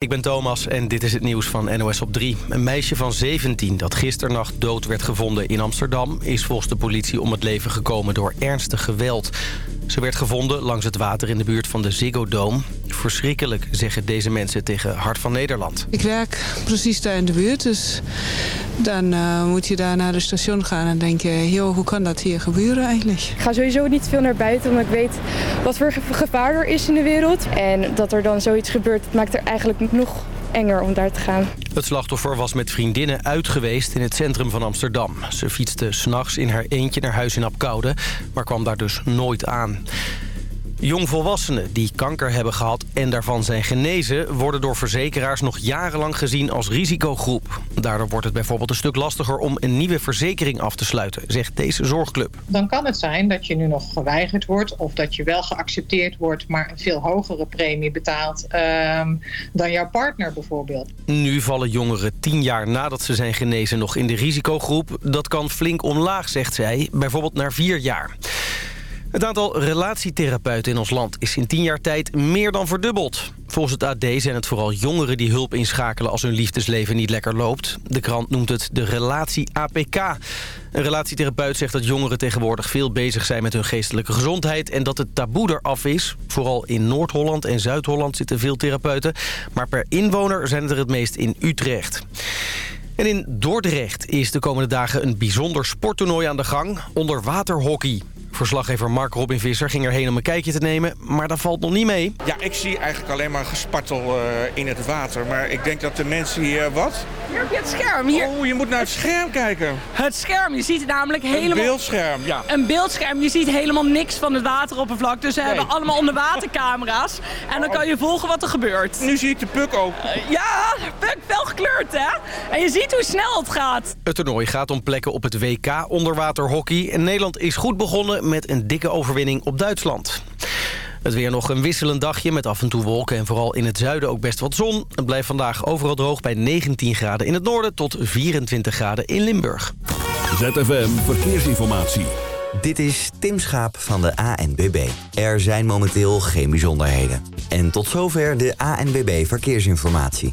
Ik ben Thomas en dit is het nieuws van NOS op 3. Een meisje van 17 dat gisternacht dood werd gevonden in Amsterdam... is volgens de politie om het leven gekomen door ernstig geweld. Ze werd gevonden langs het water in de buurt van de Ziggo Dome. Verschrikkelijk, zeggen deze mensen tegen Hart van Nederland. Ik werk precies daar in de buurt, dus dan uh, moet je daar naar het station gaan... en denk je, joh, hoe kan dat hier gebeuren eigenlijk? Ik ga sowieso niet veel naar buiten, omdat ik weet wat voor gevaar er is in de wereld. En dat er dan zoiets gebeurt, maakt er eigenlijk nog enger om daar te gaan. Het slachtoffer was met vriendinnen uit geweest in het centrum van Amsterdam. Ze fietste s'nachts in haar eentje naar huis in Apkoude, maar kwam daar dus nooit aan. Jongvolwassenen die kanker hebben gehad en daarvan zijn genezen... worden door verzekeraars nog jarenlang gezien als risicogroep. Daardoor wordt het bijvoorbeeld een stuk lastiger om een nieuwe verzekering af te sluiten... zegt deze zorgclub. Dan kan het zijn dat je nu nog geweigerd wordt... of dat je wel geaccepteerd wordt, maar een veel hogere premie betaalt... Uh, dan jouw partner bijvoorbeeld. Nu vallen jongeren tien jaar nadat ze zijn genezen nog in de risicogroep. Dat kan flink omlaag, zegt zij, bijvoorbeeld naar vier jaar. Het aantal relatietherapeuten in ons land is in tien jaar tijd meer dan verdubbeld. Volgens het AD zijn het vooral jongeren die hulp inschakelen als hun liefdesleven niet lekker loopt. De krant noemt het de relatie APK. Een relatietherapeut zegt dat jongeren tegenwoordig veel bezig zijn met hun geestelijke gezondheid... en dat het taboe eraf is. Vooral in Noord-Holland en Zuid-Holland zitten veel therapeuten. Maar per inwoner zijn het er het meest in Utrecht. En in Dordrecht is de komende dagen een bijzonder sporttoernooi aan de gang. Onderwaterhockey. Verslaggever Mark Robin Visser ging erheen om een kijkje te nemen, maar dat valt nog niet mee. Ja, ik zie eigenlijk alleen maar gespartel uh, in het water. Maar ik denk dat de mensen hier... Wat? Hier heb je het scherm. Hier. Oh, je moet naar het scherm kijken. Het scherm, je ziet namelijk helemaal... Een beeldscherm, ja. Een beeldscherm, je ziet helemaal niks van het wateroppervlak. Dus ze nee. hebben allemaal onderwatercamera's. En dan kan je volgen wat er gebeurt. Nu zie ik de puk ook. Uh, ja, puk wel gekleurd, hè? En je ziet hoe snel het gaat. Het toernooi gaat om plekken op het WK onderwaterhockey. En Nederland is goed begonnen met een dikke overwinning op Duitsland. Het weer nog een wisselend dagje met af en toe wolken en vooral in het zuiden ook best wat zon. Het blijft vandaag overal droog bij 19 graden in het noorden tot 24 graden in Limburg. ZFM Verkeersinformatie. Dit is Tim Schaap van de ANBB. Er zijn momenteel geen bijzonderheden. En tot zover de ANBB Verkeersinformatie.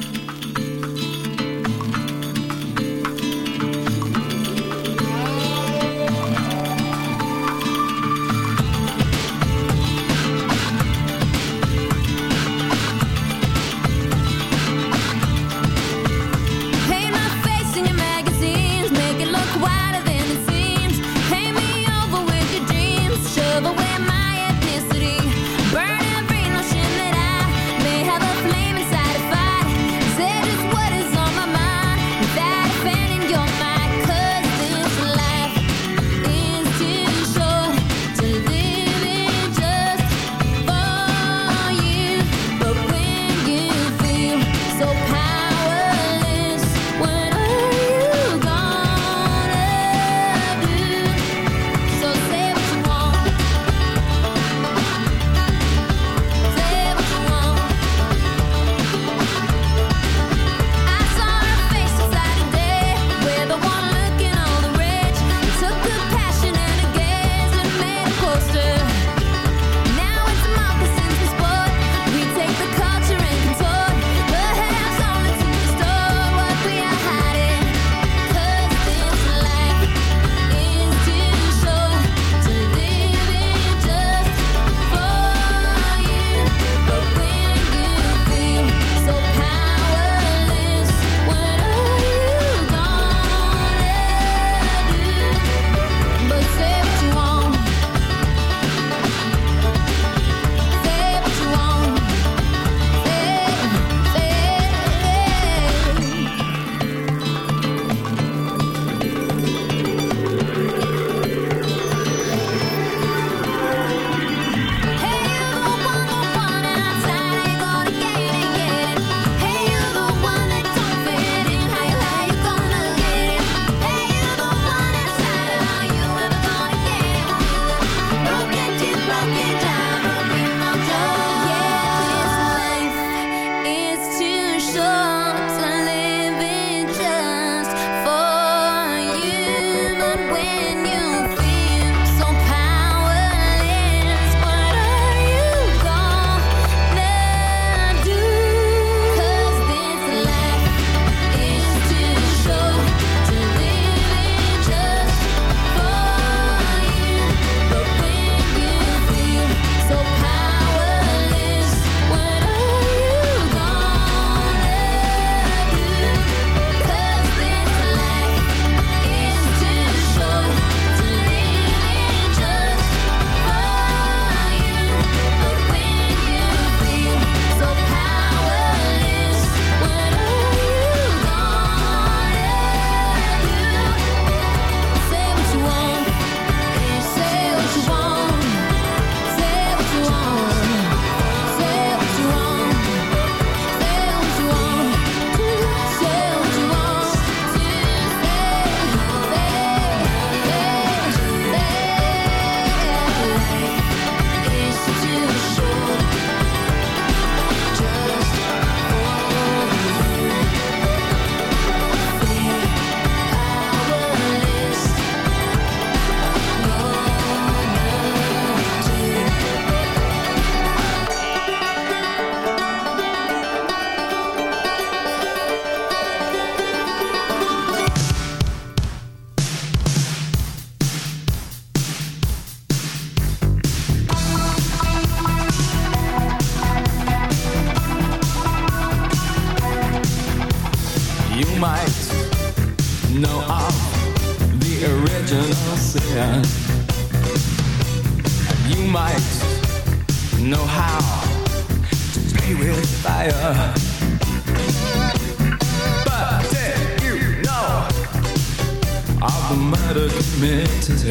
The murder committed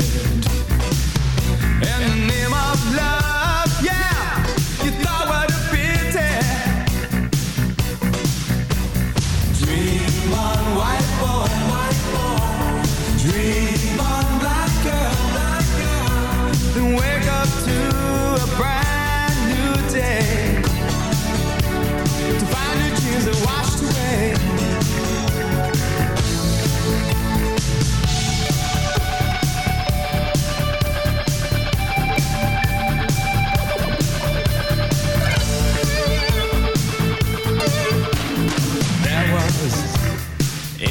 in the name of love? Yeah,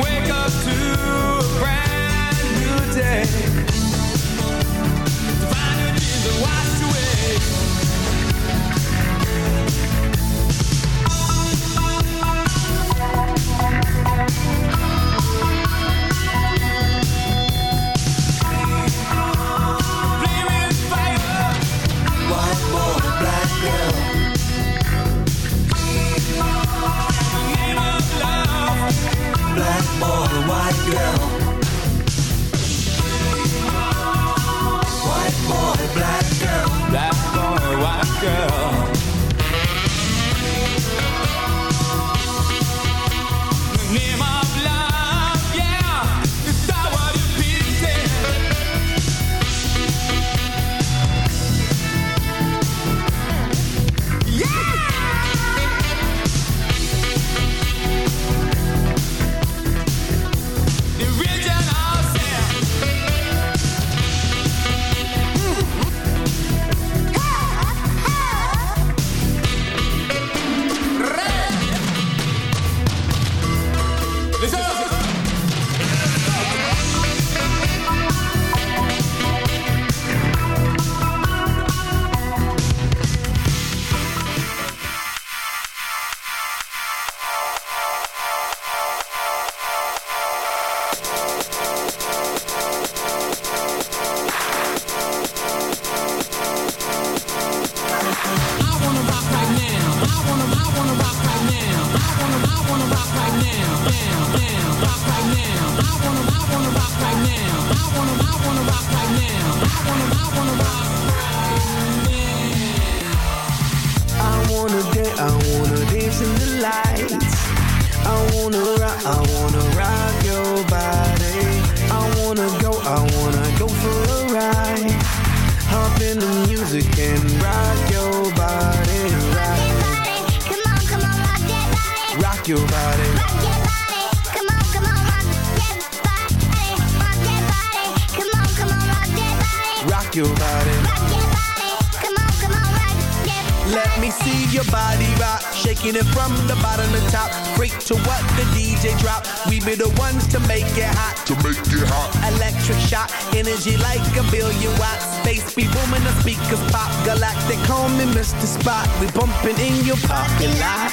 wake up to a brand new day. I wanna rock your body. I wanna go, I wanna go for a ride. Hop in the music and rock your body, rock. Come on, come on, rock that body. Rock your body. Rock body. Come on, come on, rock that body. Rock that body. Come on, come on, rock that body. Rock your body. Rock body. Come on, come on, rock that Let me see your body rock, shaking it from the bottom to top. Freak to what the DJ drop. We be the ones to make it hot. To make it hot. Electric shock, energy like a billion watts. Space be booming, the speakers pop. Galactic, call me Mr. Spot. We bumping in your parking lot.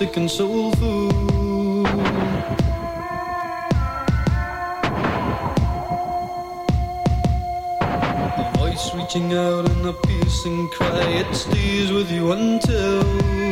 The and. A voice reaching out in a piercing cry, it stays with you until.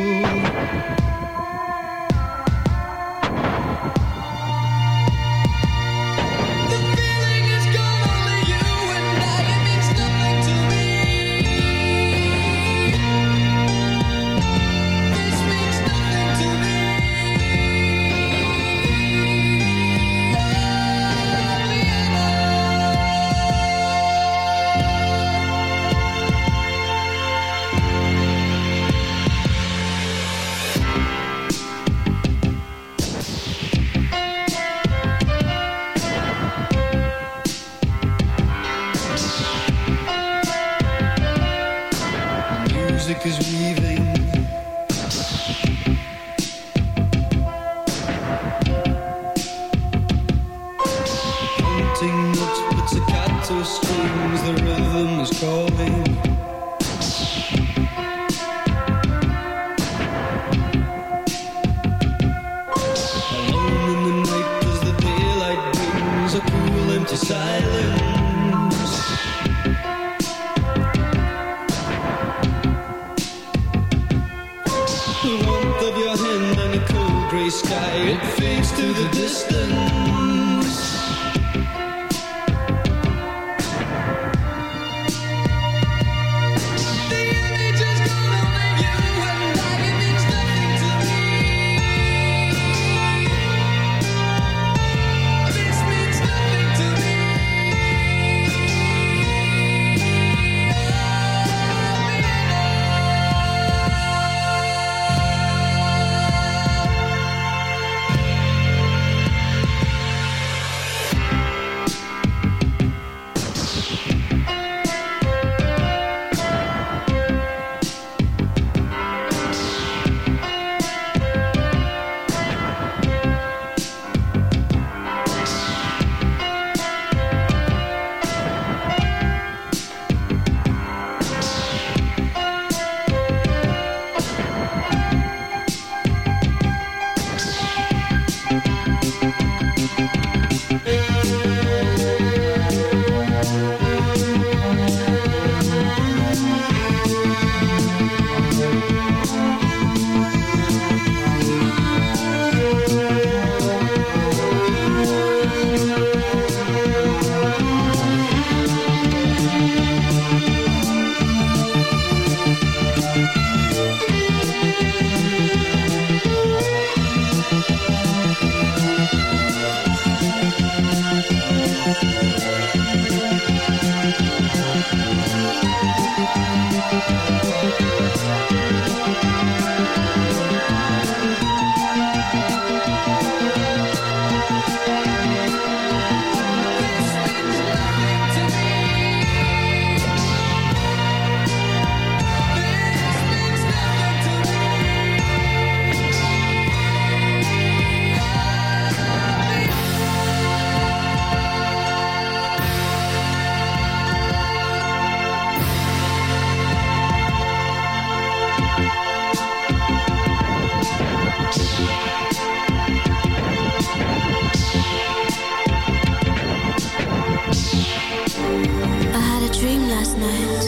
night.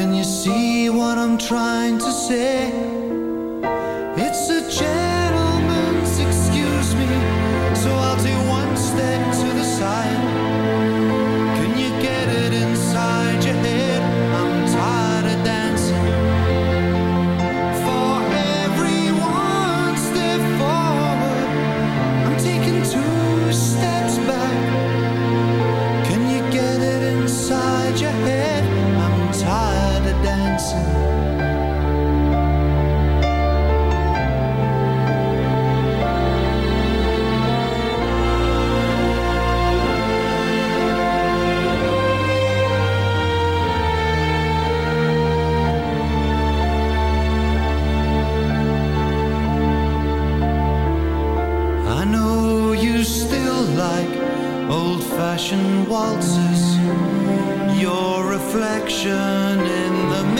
Can you see what I'm trying to say? Waltzes. Your reflection in the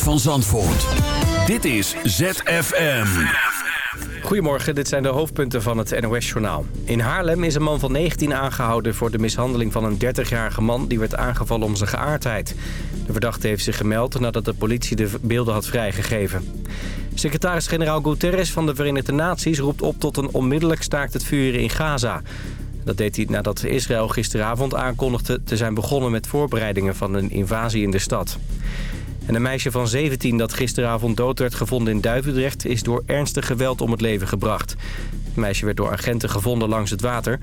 van Zandvoort. Dit is ZFM. Goedemorgen, dit zijn de hoofdpunten van het NOS-journaal. In Haarlem is een man van 19 aangehouden voor de mishandeling van een 30-jarige man... die werd aangevallen om zijn geaardheid. De verdachte heeft zich gemeld nadat de politie de beelden had vrijgegeven. Secretaris-generaal Guterres van de Verenigde Naties roept op tot een onmiddellijk staakt het vuren in Gaza. Dat deed hij nadat Israël gisteravond aankondigde te zijn begonnen met voorbereidingen van een invasie in de stad. En een meisje van 17 dat gisteravond dood werd gevonden in Duivendrecht... is door ernstig geweld om het leven gebracht. Het meisje werd door agenten gevonden langs het water.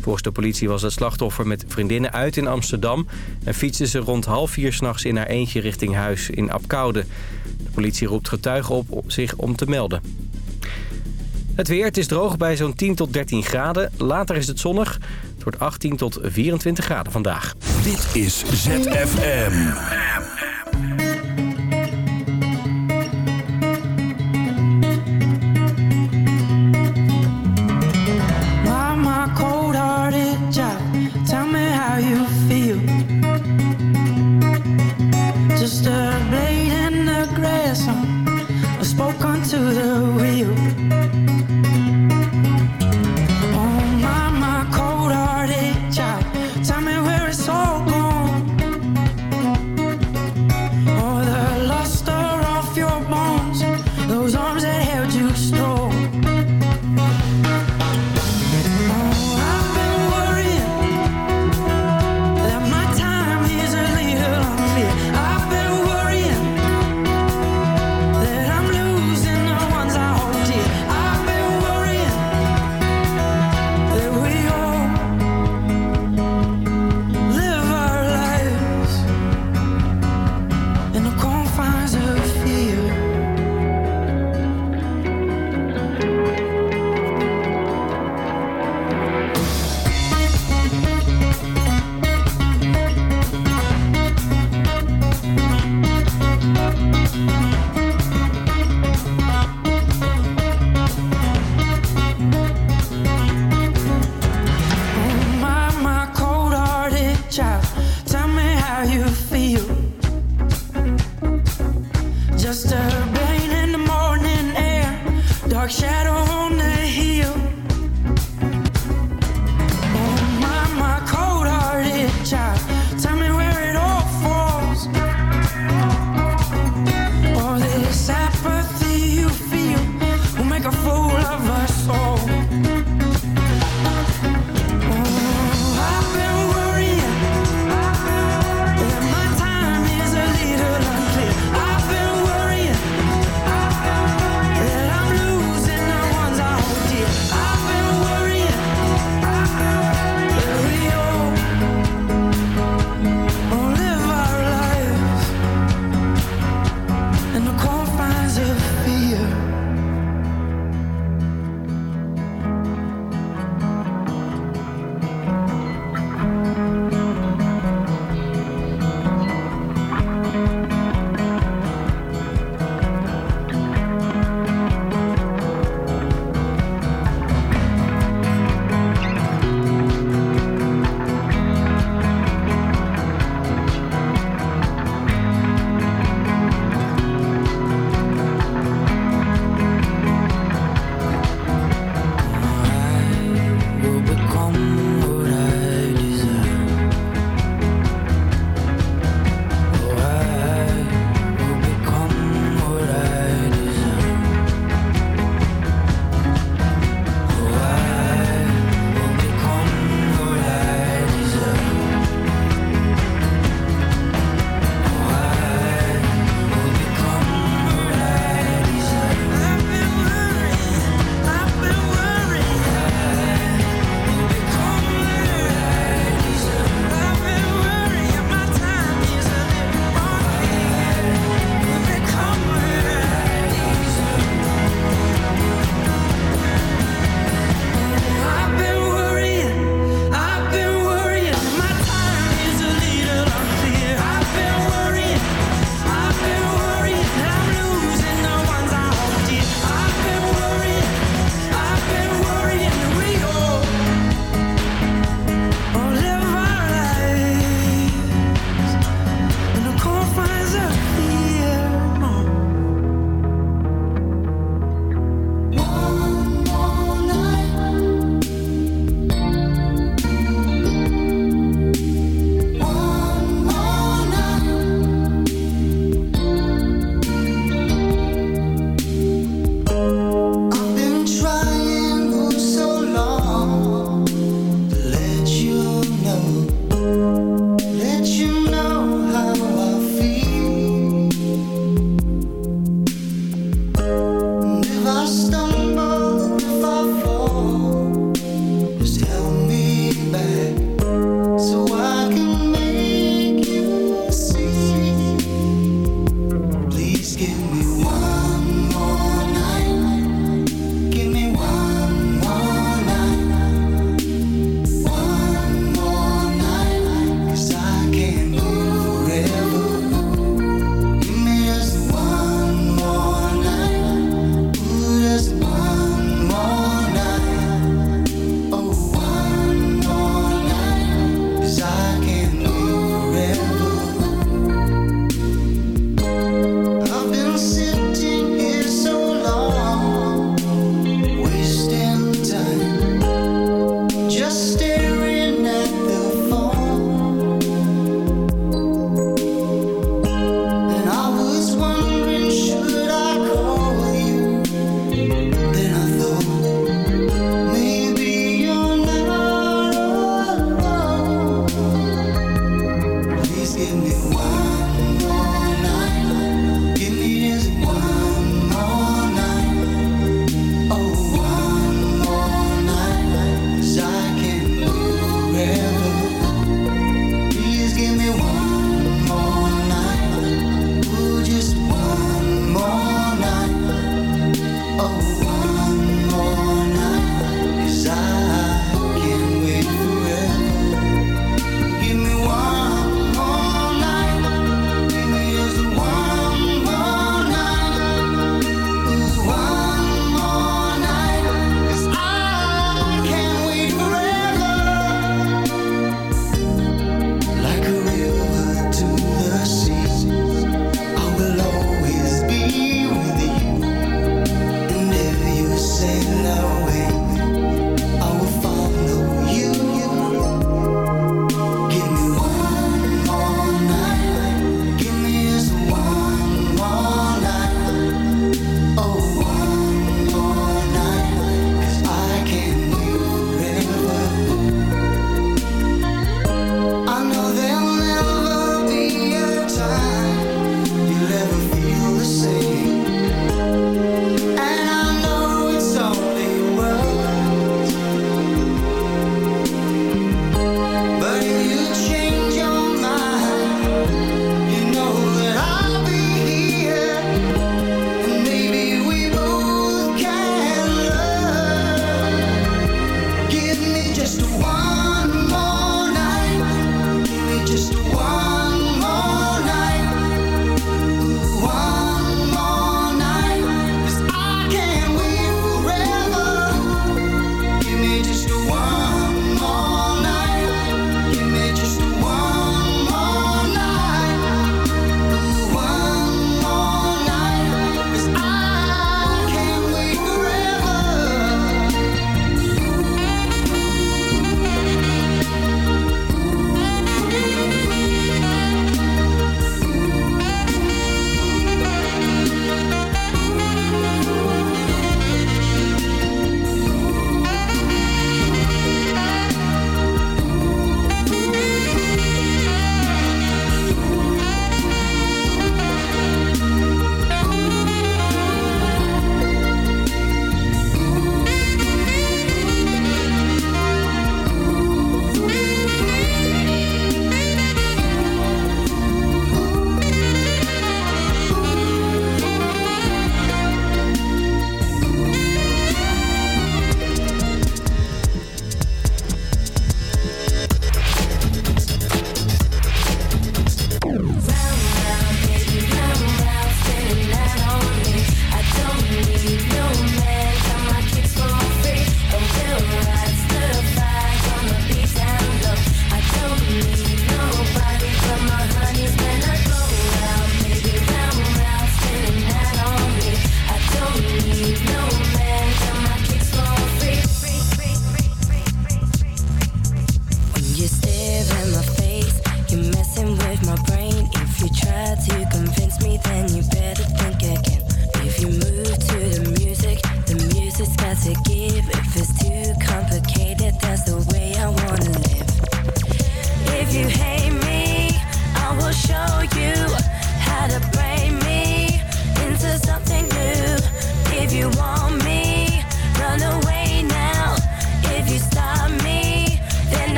Volgens de politie was het slachtoffer met vriendinnen uit in Amsterdam... en fietste ze rond half vier s'nachts in haar eentje richting huis in Apkoude. De politie roept getuigen op zich om te melden. Het weer, het is droog bij zo'n 10 tot 13 graden. Later is het zonnig. Het wordt 18 tot 24 graden vandaag. Dit is ZFM.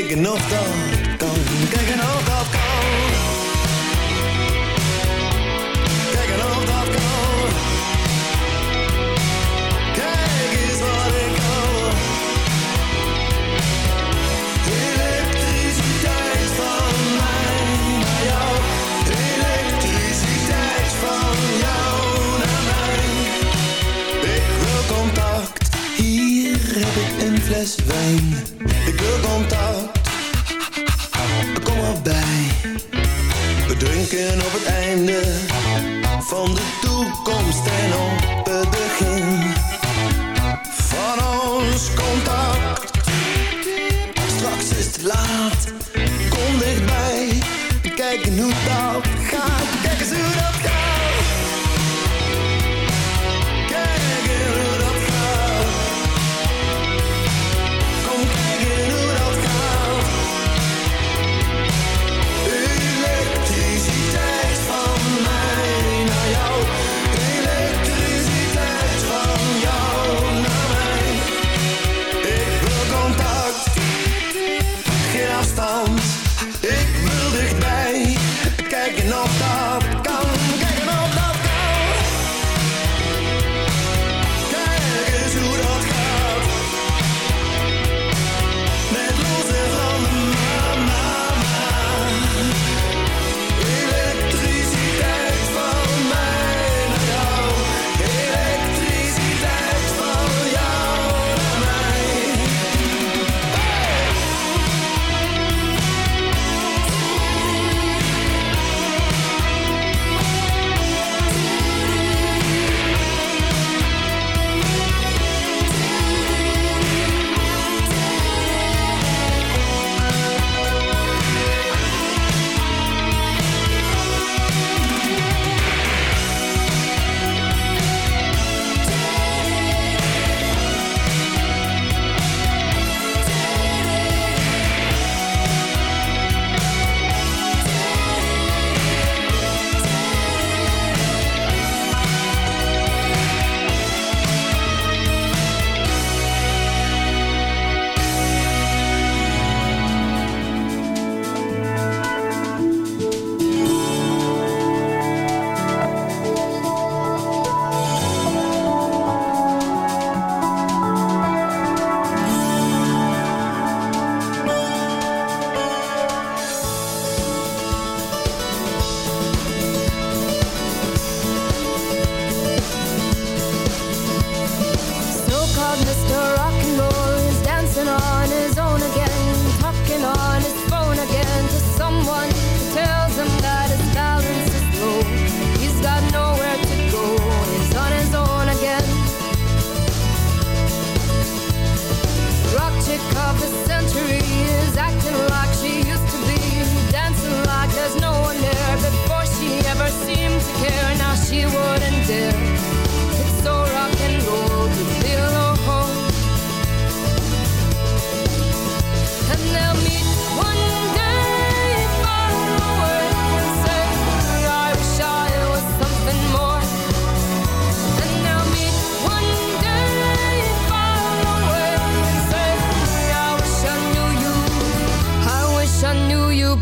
Kijk genoeg dan? Kan, kijk genoeg dat kan. Kijk genoeg dat kan. Kijk eens wat ik kan. Elektriciteit van mij naar jou. Elektriciteit van jou naar mij. Ik wil contact, hier heb ik een fles wijn. Ik wil contact denken op het einde van de toekomst en op het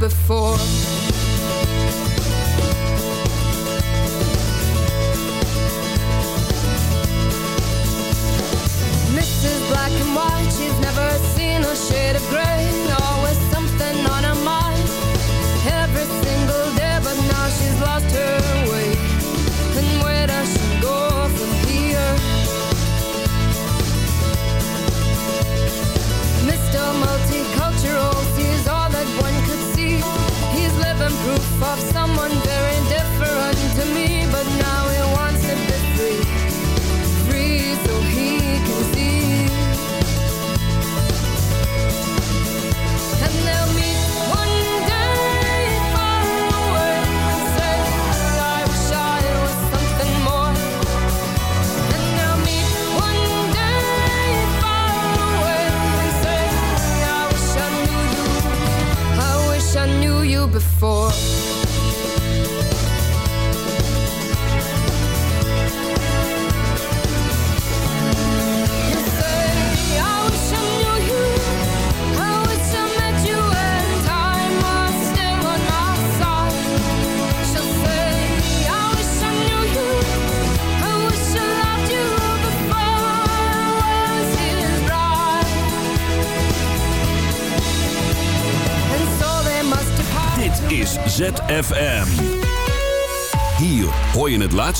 before.